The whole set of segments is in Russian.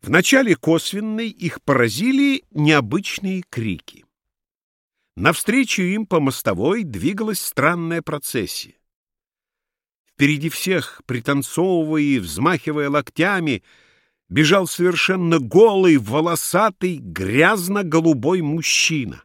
В начале косвенной их поразили необычные крики. Навстречу им по мостовой двигалась странная процессия. Впереди всех, пританцовывая и взмахивая локтями, бежал совершенно голый, волосатый, грязно-голубой мужчина.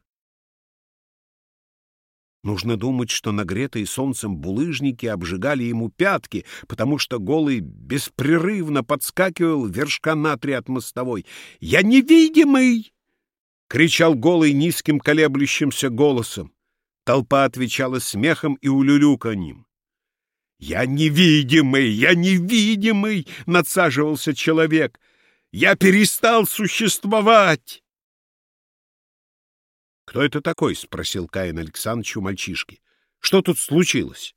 Нужно думать, что нагретые солнцем булыжники обжигали ему пятки, потому что голый беспрерывно подскакивал вершка на три от мостовой. «Я невидимый!» — кричал голый низким колеблющимся голосом. Толпа отвечала смехом и улюлюканьем. «Я невидимый! Я невидимый!» — надсаживался человек. «Я перестал существовать!» «Кто это такой?» — спросил Каин Александрович у мальчишки. «Что тут случилось?»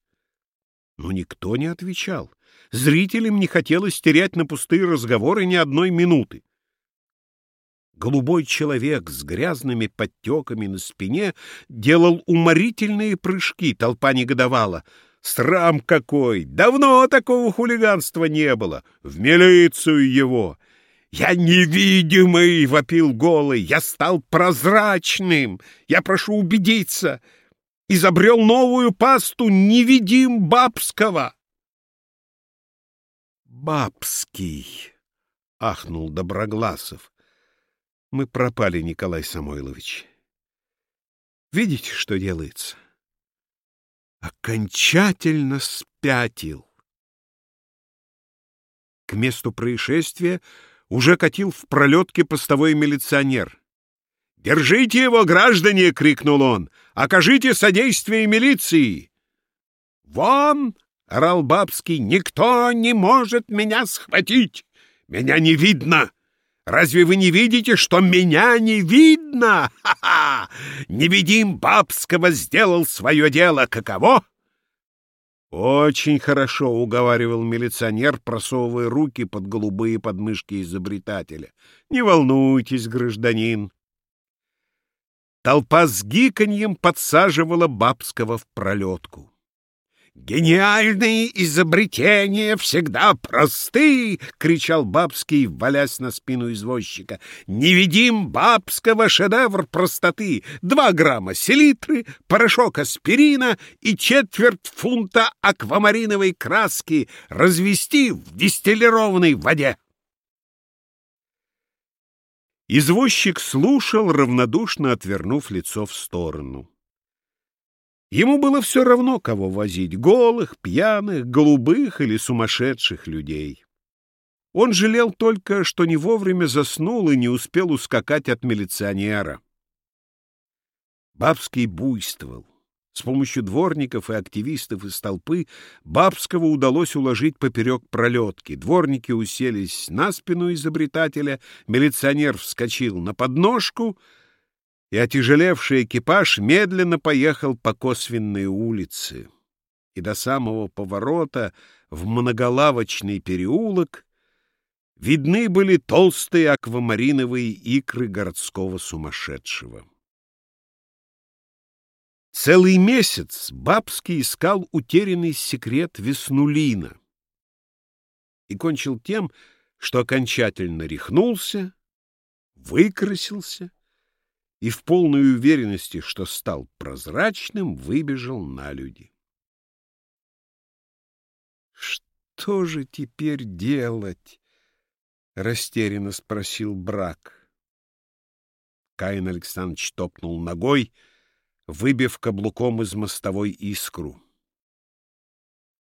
Но никто не отвечал. Зрителям не хотелось терять на пустые разговоры ни одной минуты. Голубой человек с грязными подтеками на спине делал уморительные прыжки, толпа негодовала. «Срам какой! Давно такого хулиганства не было! В милицию его!» «Я невидимый!» — вопил голый. «Я стал прозрачным! Я прошу убедиться! Изобрел новую пасту невидим бабского!» «Бабский!» — ахнул Доброгласов. «Мы пропали, Николай Самойлович. Видите, что делается?» «Окончательно спятил!» К месту происшествия уже катил в пролетке постовой милиционер. «Держите его, граждане!» — крикнул он. «Окажите содействие милиции!» «Вон!» — орал Бабский. «Никто не может меня схватить! Меня не видно! Разве вы не видите, что меня не видно? Ха-ха! Невидим Бабского сделал свое дело. Каково?» «Очень хорошо», — уговаривал милиционер, просовывая руки под голубые подмышки изобретателя. «Не волнуйтесь, гражданин». Толпа с гиканьем подсаживала Бабского в пролетку. «Гениальные изобретения всегда просты!» — кричал Бабский, валясь на спину извозчика. «Невидим Бабского шедевр простоты! Два грамма селитры, порошок аспирина и четверть фунта аквамариновой краски развести в дистиллированной воде!» Извозчик слушал, равнодушно отвернув лицо в сторону. Ему было все равно, кого возить — голых, пьяных, голубых или сумасшедших людей. Он жалел только, что не вовремя заснул и не успел ускакать от милиционера. Бабский буйствовал. С помощью дворников и активистов из толпы Бабского удалось уложить поперек пролетки. Дворники уселись на спину изобретателя, милиционер вскочил на подножку — и отяжелевший экипаж медленно поехал по косвенной улице. И до самого поворота в многолавочный переулок видны были толстые аквамариновые икры городского сумасшедшего. Целый месяц Бабский искал утерянный секрет Веснулина и кончил тем, что окончательно рехнулся, выкрасился и в полной уверенности, что стал прозрачным, выбежал на люди. «Что же теперь делать?» — растерянно спросил Брак. Каин Александрович топнул ногой, выбив каблуком из мостовой искру.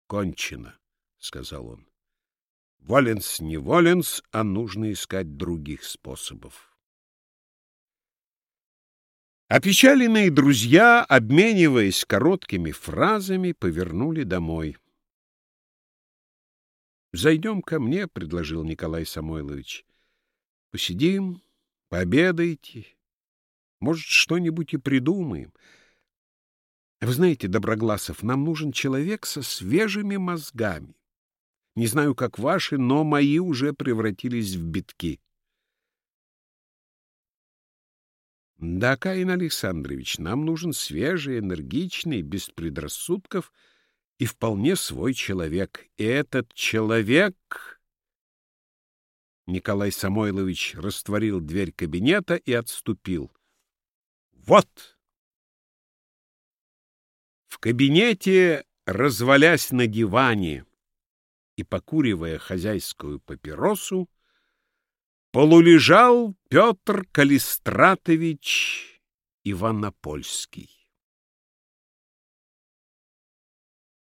«Кончено», — сказал он. «Воленс не воленс, а нужно искать других способов». Опечаленные друзья, обмениваясь короткими фразами, повернули домой. «Зайдем ко мне», — предложил Николай Самойлович. «Посидим, пообедайте, может, что-нибудь и придумаем. Вы знаете, Доброгласов, нам нужен человек со свежими мозгами. Не знаю, как ваши, но мои уже превратились в битки». Да, Каин Александрович, нам нужен свежий, энергичный, без предрассудков и вполне свой человек. И этот человек... Николай Самойлович растворил дверь кабинета и отступил. Вот! В кабинете, развалясь на диване и покуривая хозяйскую папиросу, полулежал Петр Калистратович Иванопольский.